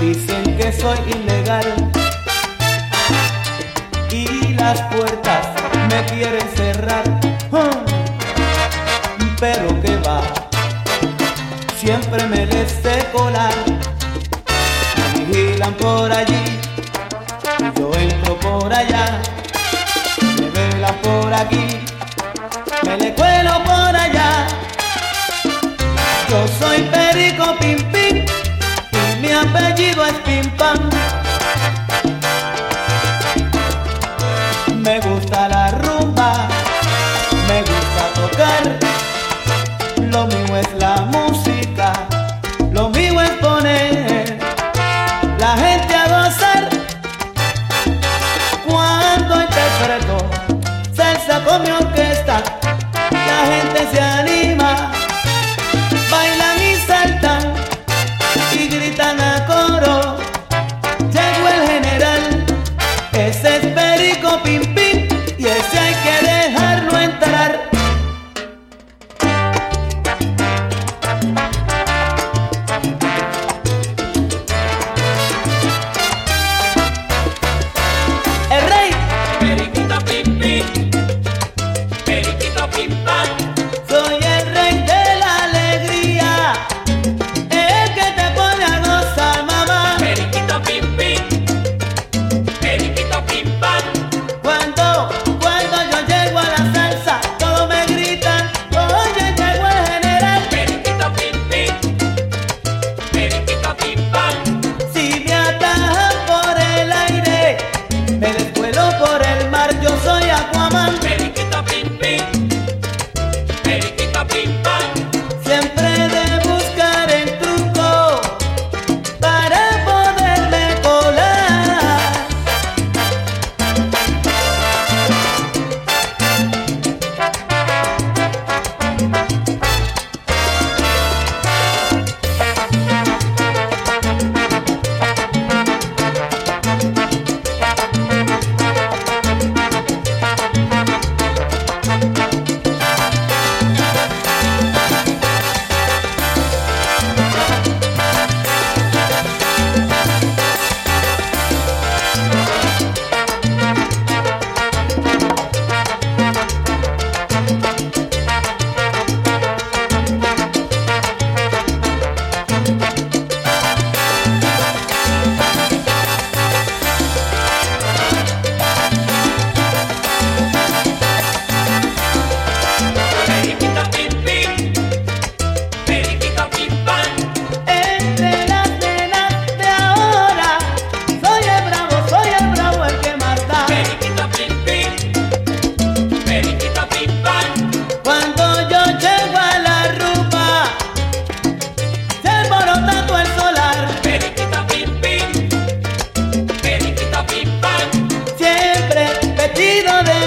Dicen que soy ilegal y las puertas me quieren cerrar. Ah, pero que va, siempre me les colar. Me vigilan por allí, yo entro por allá, me velan por aquí, me le cuento. es la música, lo mío es poner la gente a gozar. Cuando este interpreto salsa con mi orquesta. periquito pim pam. olvido de